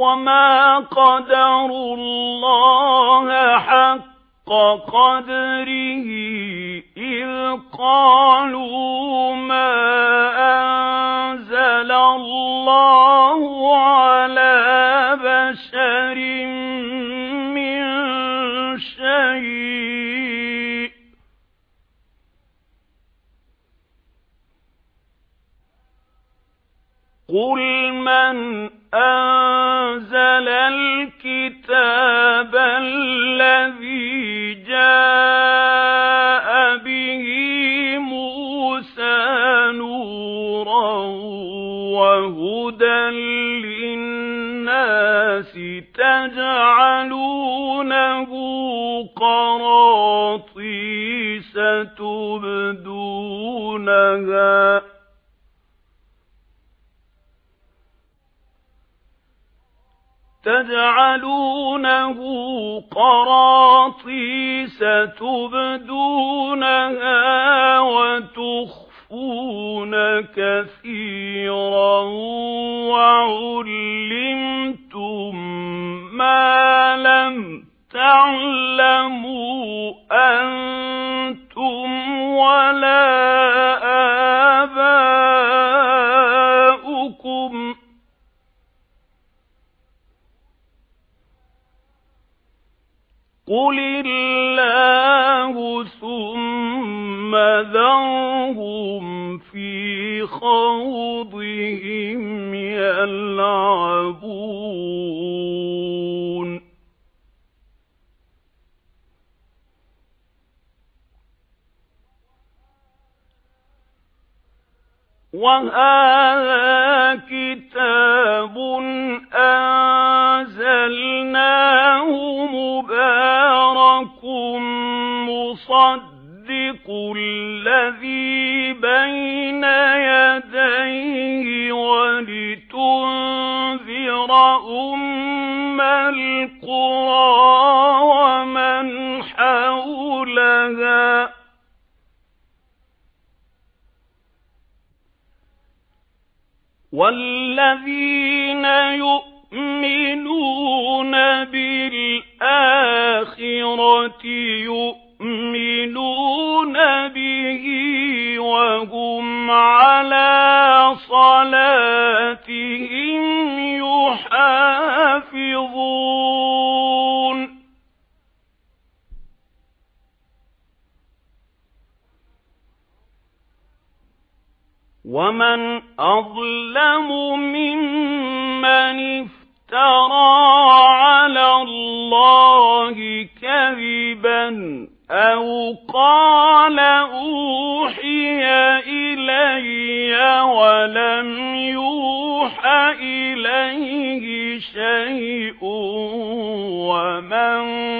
وَمَا قَدَرُوا اللَّهَ حَقَّ قَدْرِهِ إِذْ قَالُوا مَا أَنزَلَ اللَّهُ عَلَى بَشَرٍ مِّن شَيْءٍ قُلْ مَنْ أَنزَلَ الْكِتَابَ الَّذِي جَاءَ بِهِ مُوسَى نُورًا وَهُدًى لِّلنَّاسِ تَجْعَلُونَهُ قَرَاطِيسَ تُبْدُونَهَا تَجْعَلُونَهُ قَرَاطِيسَ تُبْدُونَهَا وَتُخْفُونَ كَثِيرًا وَعُلِّمْتُم مَّا لَمْ تَعْلَمُوا قُلِ اللَّهُ ثُمَّ ذَرْهُمْ فِي خَوْضِهِمْ يَلْعَبُونَ وَهَذَا كِتَابٌ أَنزَلْنَاهُ الَّذِي بَيْنَ يَدَيْهِ وَلِتُنذِرَ أُمَّ الْقُرَى وَمَنْ حَوْلَهَا وَالَّذِينَ يُؤْمِنُونَ بِالْآخِرَةِ يُؤْمِنُونَ بِهِ وَهُمْ عَلَى صَلَاتِهِمْ يُحَافِظُونَ. وَمَنْ أَظْلَمُ مِمَّنِ افْتَرَى عَلَى اللَّهِ كَذِبًا أَوْ قَالَ أُوحِيَ إِلَيَّ وَلَمْ يُوحَ إِلَيْهِ شَيْءٌ وَمَنْ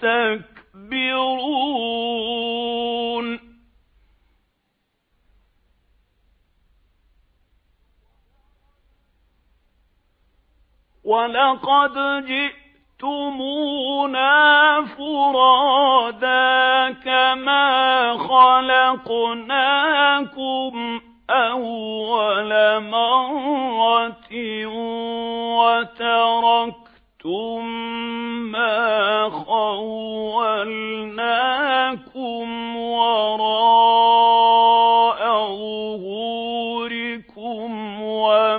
تستكبرون ولقد جئتمونا فرادا كما خلقناكم أَوَّلَ مَرَّةٍ وَتَرَكْتُم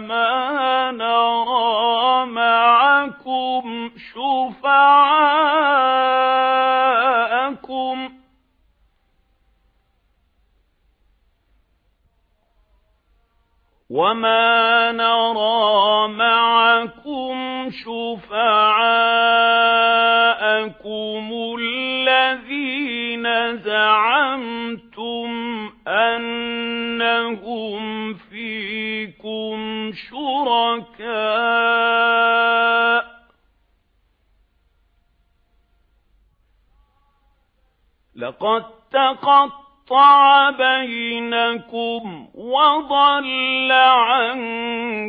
وَمَا نَرَىٰ مَعَكُمْ شُفَعَاءَكُمْ. وَمَا نَرَىٰ مَعَكُمْ شُفَعَاءَكُمُ الَّذِينَ زَعَمْتُمْ أَنَّهُمْ شُرَكَاءُ ۚ. لَقَد تَّقَطَّعَ بَيْنَكُمْ وَضَلَّ عَنكُم